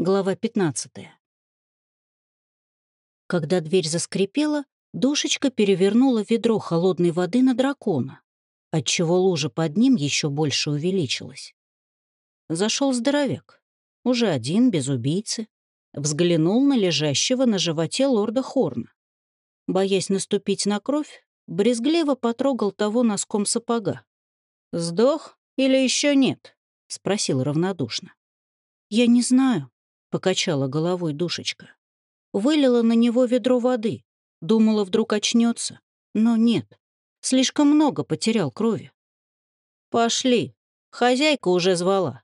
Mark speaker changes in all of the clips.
Speaker 1: Глава 15. Когда дверь заскрипела, душечка перевернула ведро холодной воды на дракона, отчего лужа под ним еще больше увеличилась. Зашел здоровяк, уже один, без убийцы, взглянул на лежащего на животе лорда Хорна. Боясь наступить на кровь, брезгливо потрогал того носком сапога. «Сдох или еще нет?» — спросил равнодушно. «Я не знаю», — покачала головой душечка. Вылила на него ведро воды. Думала, вдруг очнется, но нет. Слишком много потерял крови. «Пошли. Хозяйка уже звала».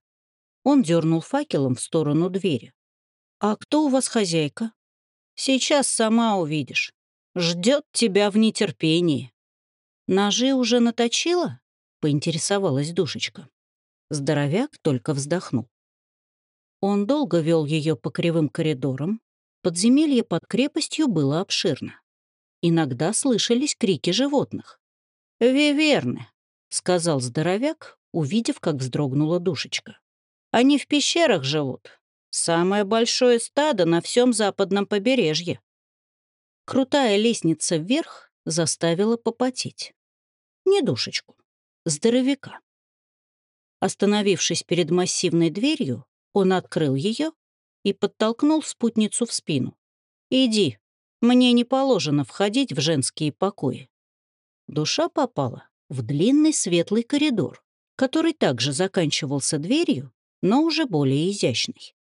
Speaker 1: Он дернул факелом в сторону двери. «А кто у вас хозяйка?» «Сейчас сама увидишь. Ждет тебя в нетерпении». «Ножи уже наточила?» — поинтересовалась душечка. Здоровяк только вздохнул. Он долго вел ее по кривым коридорам. Подземелье под крепостью было обширно. Иногда слышались крики животных. «Виверны», — сказал здоровяк, увидев, как вздрогнула душечка. «Они в пещерах живут. Самое большое стадо на всем западном побережье». Крутая лестница вверх заставила попотеть. Не душечку, здоровяка. Остановившись перед массивной дверью, он открыл ее и подтолкнул спутницу в спину. «Иди, мне не положено входить в женские покои». Душа попала в длинный светлый коридор, который также заканчивался дверью, но уже более изящной.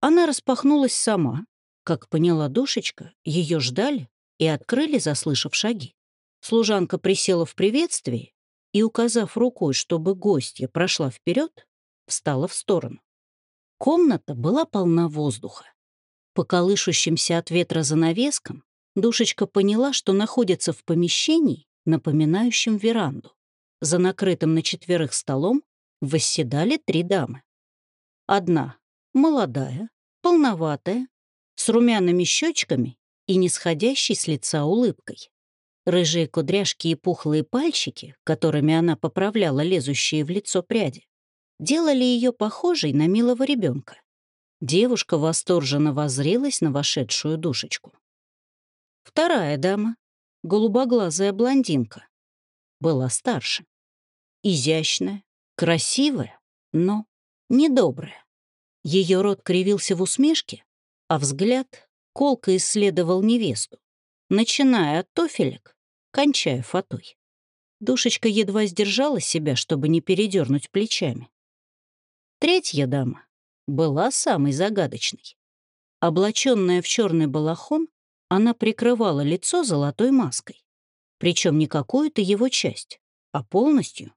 Speaker 1: Она распахнулась сама. Как поняла душечка, ее ждали и открыли, заслышав шаги. Служанка присела в приветствии и, указав рукой, чтобы гостья прошла вперед, встала в сторону. Комната была полна воздуха. По колышущимся от ветра занавескам душечка поняла, что находится в помещении, напоминающем веранду. За накрытым на четверых столом восседали три дамы. Одна — молодая, полноватая, с румяными щечками и нисходящей с лица улыбкой. Рыжие кудряшки и пухлые пальчики, которыми она поправляла лезущие в лицо пряди, делали ее похожей на милого ребенка. Девушка восторженно воззрелась на вошедшую душечку. Вторая дама, голубоглазая блондинка, была старше. Изящная, красивая, но недобрая. Ее рот кривился в усмешке, а взгляд колко исследовал невесту, начиная от тофелек, кончая фатой. Душечка едва сдержала себя, чтобы не передернуть плечами. Третья дама была самой загадочной. Облаченная в черный балахон, она прикрывала лицо золотой маской. Причем не какую-то его часть, а полностью.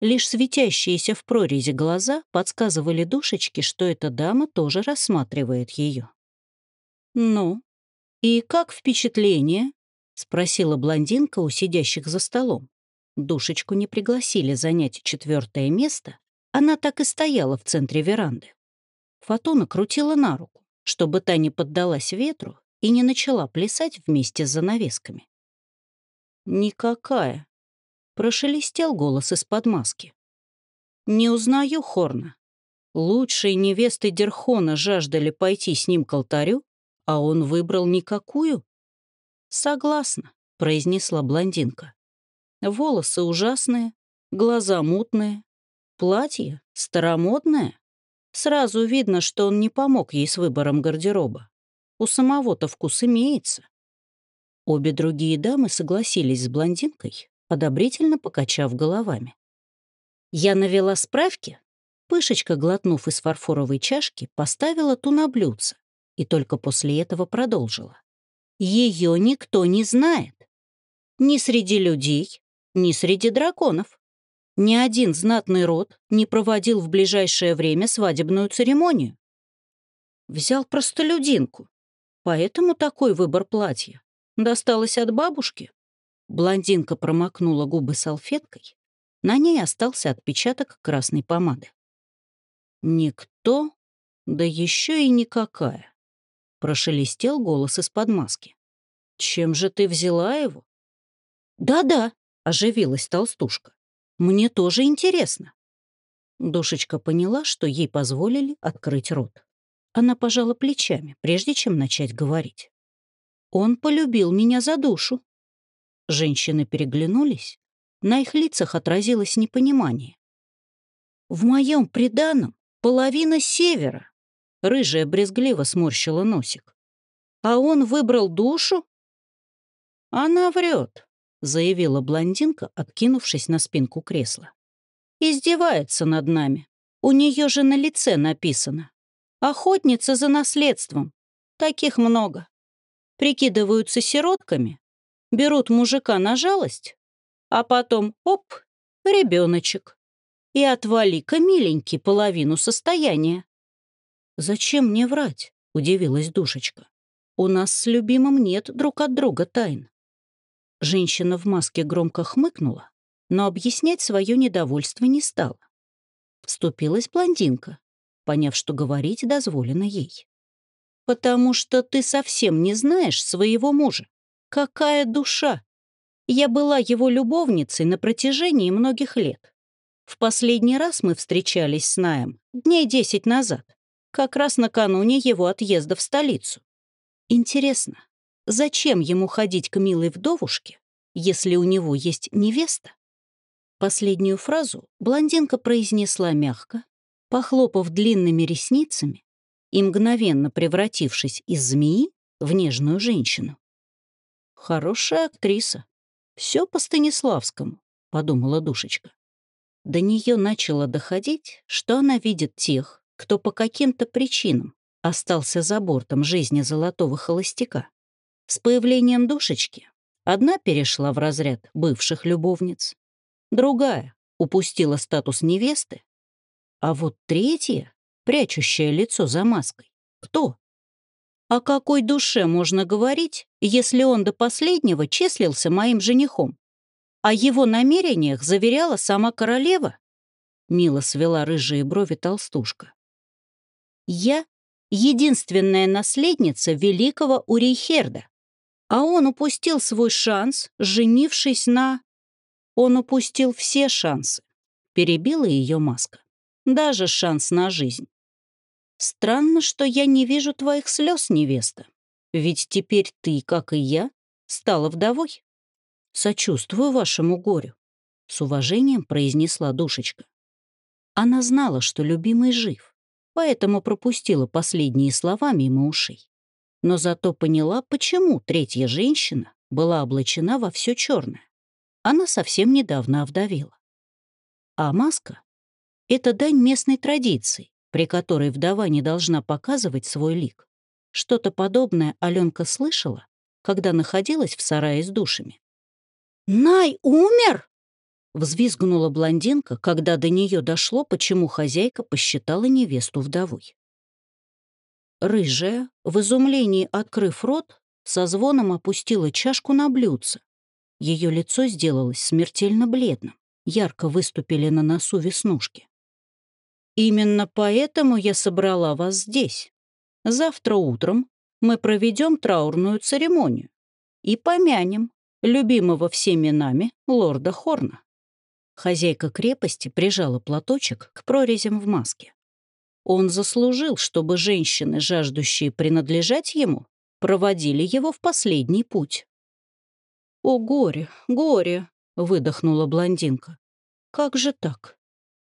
Speaker 1: Лишь светящиеся в прорези глаза подсказывали душечке, что эта дама тоже рассматривает ее. «Ну, и как впечатление?» — спросила блондинка у сидящих за столом. Душечку не пригласили занять четвертое место, она так и стояла в центре веранды. Фотона крутила на руку, чтобы та не поддалась ветру и не начала плясать вместе с занавесками. «Никакая», — прошелестел голос из-под маски. «Не узнаю Хорна. Лучшие невесты Дерхона жаждали пойти с ним к алтарю, а он выбрал никакую?» «Согласна», — произнесла блондинка. «Волосы ужасные, глаза мутные, Платье? Старомодное? Сразу видно, что он не помог ей с выбором гардероба. У самого-то вкус имеется. Обе другие дамы согласились с блондинкой, одобрительно покачав головами. Я навела справки. Пышечка, глотнув из фарфоровой чашки, поставила ту на блюдце и только после этого продолжила. Ее никто не знает. Ни среди людей, ни среди драконов. Ни один знатный род не проводил в ближайшее время свадебную церемонию. Взял простолюдинку, поэтому такой выбор платья. Досталось от бабушки. Блондинка промокнула губы салфеткой. На ней остался отпечаток красной помады. «Никто, да еще и никакая», — прошелестел голос из-под маски. «Чем же ты взяла его?» «Да-да», — оживилась толстушка. Мне тоже интересно». Душечка поняла, что ей позволили открыть рот. Она пожала плечами, прежде чем начать говорить. Он полюбил меня за душу. Женщины переглянулись. На их лицах отразилось непонимание. В моем приданом половина севера. Рыжая брезгливо сморщила носик. А он выбрал душу? Она врет, заявила блондинка, откинувшись на спинку кресла. Издевается над нами. У нее же на лице написано. Охотница за наследством. Таких много. Прикидываются сиротками, берут мужика на жалость, а потом — оп, ребеночек. И отвали-ка, миленький, половину состояния. «Зачем мне врать?» — удивилась душечка. «У нас с любимым нет друг от друга тайн». Женщина в маске громко хмыкнула, но объяснять свое недовольство не стала. Вступилась блондинка, поняв, что говорить дозволено ей. «Потому что ты совсем не знаешь своего мужа. Какая душа! Я была его любовницей на протяжении многих лет. В последний раз мы встречались с Наем дней десять назад, как раз накануне его отъезда в столицу. Интересно, зачем ему ходить к милой вдовушке, если у него есть невеста? Последнюю фразу блондинка произнесла мягко, похлопав длинными ресницами и мгновенно превратившись из змеи в нежную женщину. «Хорошая актриса. Все по Станиславскому», — подумала душечка. До нее начало доходить, что она видит тех, кто по каким-то причинам остался за бортом жизни золотого холостяка. С появлением душечки одна перешла в разряд бывших любовниц, другая упустила статус невесты а вот третье, прячущее лицо за маской, кто? О какой душе можно говорить, если он до последнего числился моим женихом? О его намерениях заверяла сама королева? Мило свела рыжие брови толстушка. Я — единственная наследница великого Урейхерда, а он упустил свой шанс, женившись на... Он упустил все шансы, перебила ее маска даже шанс на жизнь. Странно, что я не вижу твоих слез, невеста. Ведь теперь ты, как и я, стала вдовой. Сочувствую вашему горю, — с уважением произнесла душечка. Она знала, что любимый жив, поэтому пропустила последние слова мимо ушей. Но зато поняла, почему третья женщина была облачена во все черное. Она совсем недавно овдовела. А маска это дань местной традиции, при которой вдова не должна показывать свой лик. Что-то подобное Аленка слышала, когда находилась в сарае с душами. «Най умер!» — взвизгнула блондинка, когда до нее дошло, почему хозяйка посчитала невесту вдовой. Рыжая, в изумлении открыв рот, со звоном опустила чашку на блюдце. Ее лицо сделалось смертельно бледным, ярко выступили на носу веснушки. Именно поэтому я собрала вас здесь. Завтра утром мы проведем траурную церемонию и помянем любимого всеми нами лорда Хорна. Хозяйка крепости прижала платочек к прорезям в маске. Он заслужил, чтобы женщины, жаждущие принадлежать ему, проводили его в последний путь. «О, горе, горе!» — выдохнула блондинка. «Как же так?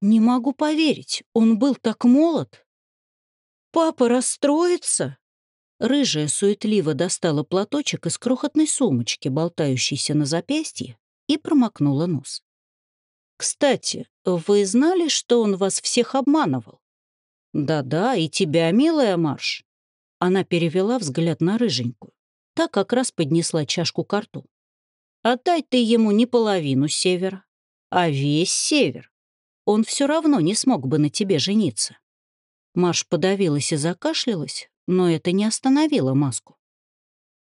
Speaker 1: Не могу поверить, он был так молод. Папа расстроится? Рыжая суетливо достала платочек из крохотной сумочки, болтающейся на запястье, и промокнула нос. «Кстати, вы знали, что он вас всех обманывал?» «Да-да, и тебя, милая Марш». Она перевела взгляд на рыженькую. Та как раз поднесла чашку к рту. «Отдай ты ему не половину севера, а весь север он все равно не смог бы на тебе жениться. Маш подавилась и закашлялась, но это не остановило маску.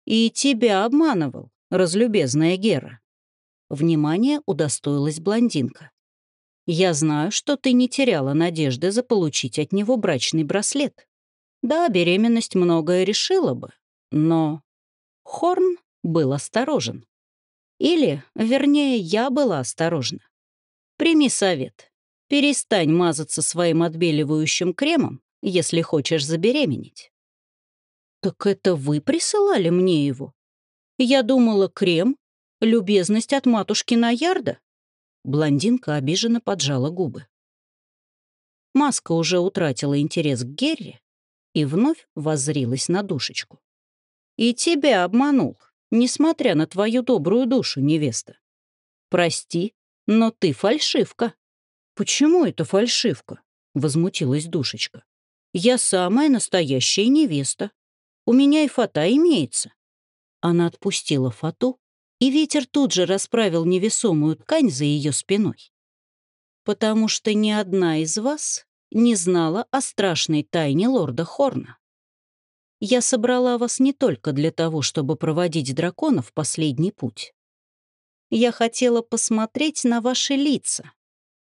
Speaker 1: «И тебя обманывал, разлюбезная Гера». Внимание удостоилась блондинка. «Я знаю, что ты не теряла надежды заполучить от него брачный браслет. Да, беременность многое решила бы, но...» Хорн был осторожен. Или, вернее, я была осторожна. Прими совет. Перестань мазаться своим отбеливающим кремом если хочешь забеременеть». «Так это вы присылали мне его? Я думала, крем — любезность от матушки Наярда?» Блондинка обиженно поджала губы. Маска уже утратила интерес к Герри и вновь воззрилась на душечку. «И тебя обманул, несмотря на твою добрую душу, невеста. Прости, но ты фальшивка». «Почему это фальшивка?» — возмутилась душечка. «Я самая настоящая невеста. У меня и фата имеется». Она отпустила фату, и ветер тут же расправил невесомую ткань за ее спиной. «Потому что ни одна из вас не знала о страшной тайне лорда Хорна. Я собрала вас не только для того, чтобы проводить дракона в последний путь. Я хотела посмотреть на ваши лица,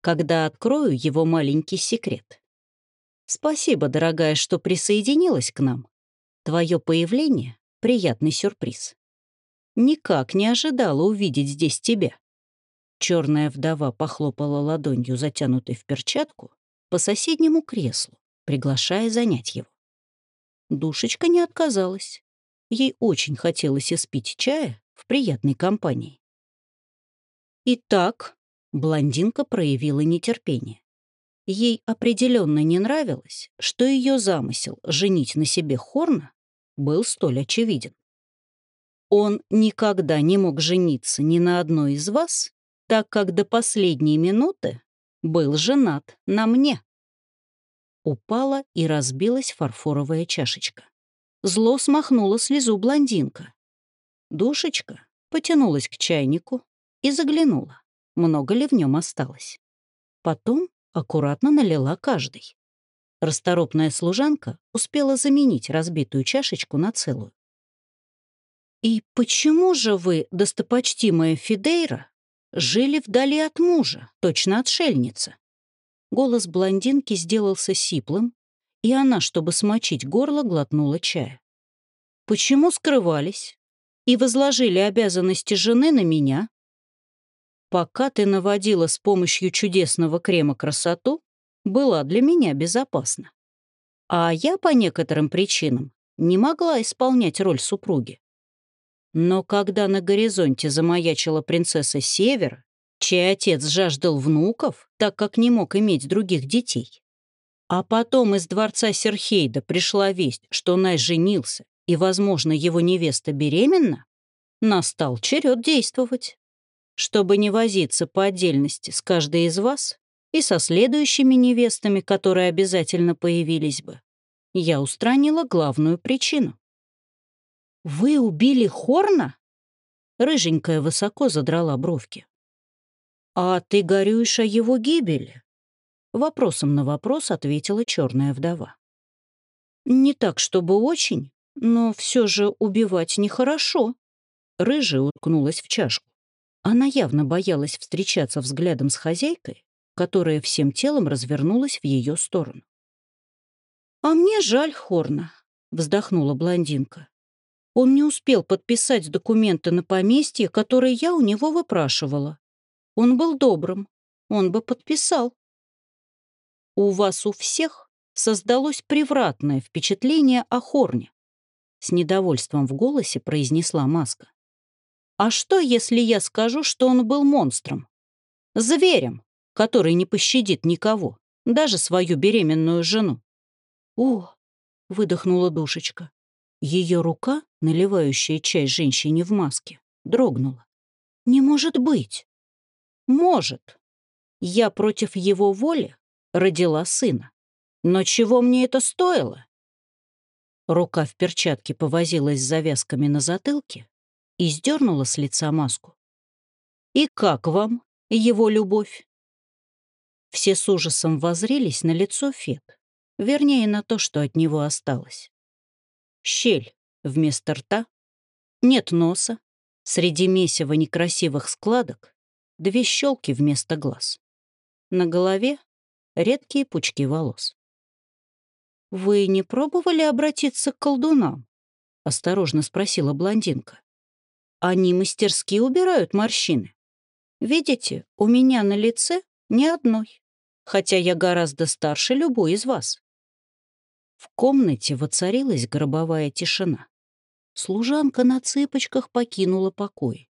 Speaker 1: когда открою его маленький секрет. Спасибо, дорогая, что присоединилась к нам. Твое появление — приятный сюрприз. Никак не ожидала увидеть здесь тебя. Черная вдова похлопала ладонью, затянутой в перчатку, по соседнему креслу, приглашая занять его. Душечка не отказалась. Ей очень хотелось испить чая в приятной компании. Итак, блондинка проявила нетерпение. Ей определенно не нравилось, что ее замысел женить на себе Хорна был столь очевиден. Он никогда не мог жениться ни на одной из вас, так как до последней минуты был женат на мне. Упала и разбилась фарфоровая чашечка. Зло смахнула слезу блондинка. Душечка потянулась к чайнику, и заглянула, много ли в нем осталось. Потом аккуратно налила каждый. Расторопная служанка успела заменить разбитую чашечку на целую. «И почему же вы, достопочтимая Фидейра, жили вдали от мужа, точно отшельница?» Голос блондинки сделался сиплым, и она, чтобы смочить горло, глотнула чая. «Почему скрывались и возложили обязанности жены на меня, пока ты наводила с помощью чудесного крема красоту, была для меня безопасна. А я по некоторым причинам не могла исполнять роль супруги. Но когда на горизонте замаячила принцесса Севера, чей отец жаждал внуков, так как не мог иметь других детей, а потом из дворца Серхейда пришла весть, что Най женился, и, возможно, его невеста беременна, настал черед действовать чтобы не возиться по отдельности с каждой из вас и со следующими невестами, которые обязательно появились бы, я устранила главную причину. «Вы убили Хорна?» Рыженькая высоко задрала бровки. «А ты горюешь о его гибели?» Вопросом на вопрос ответила черная вдова. «Не так, чтобы очень, но все же убивать нехорошо». Рыжая уткнулась в чашку. Она явно боялась встречаться взглядом с хозяйкой, которая всем телом развернулась в ее сторону. «А мне жаль Хорна», — вздохнула блондинка. «Он не успел подписать документы на поместье, которые я у него выпрашивала. Он был добрым, он бы подписал». «У вас у всех создалось превратное впечатление о Хорне», — с недовольством в голосе произнесла Маска. А что, если я скажу, что он был монстром? Зверем, который не пощадит никого, даже свою беременную жену. «О!» — выдохнула душечка. Ее рука, наливающая чай женщине в маске, дрогнула. «Не может быть!» «Может. Я против его воли родила сына. Но чего мне это стоило?» Рука в перчатке повозилась с завязками на затылке, и сдернула с лица маску. «И как вам его любовь?» Все с ужасом возрились на лицо Фет, вернее, на то, что от него осталось. Щель вместо рта, нет носа, среди месива некрасивых складок две щелки вместо глаз. На голове редкие пучки волос. «Вы не пробовали обратиться к колдунам?» — осторожно спросила блондинка. Они мастерски убирают морщины. Видите, у меня на лице ни одной, хотя я гораздо старше любой из вас. В комнате воцарилась гробовая тишина. Служанка на цыпочках покинула покой.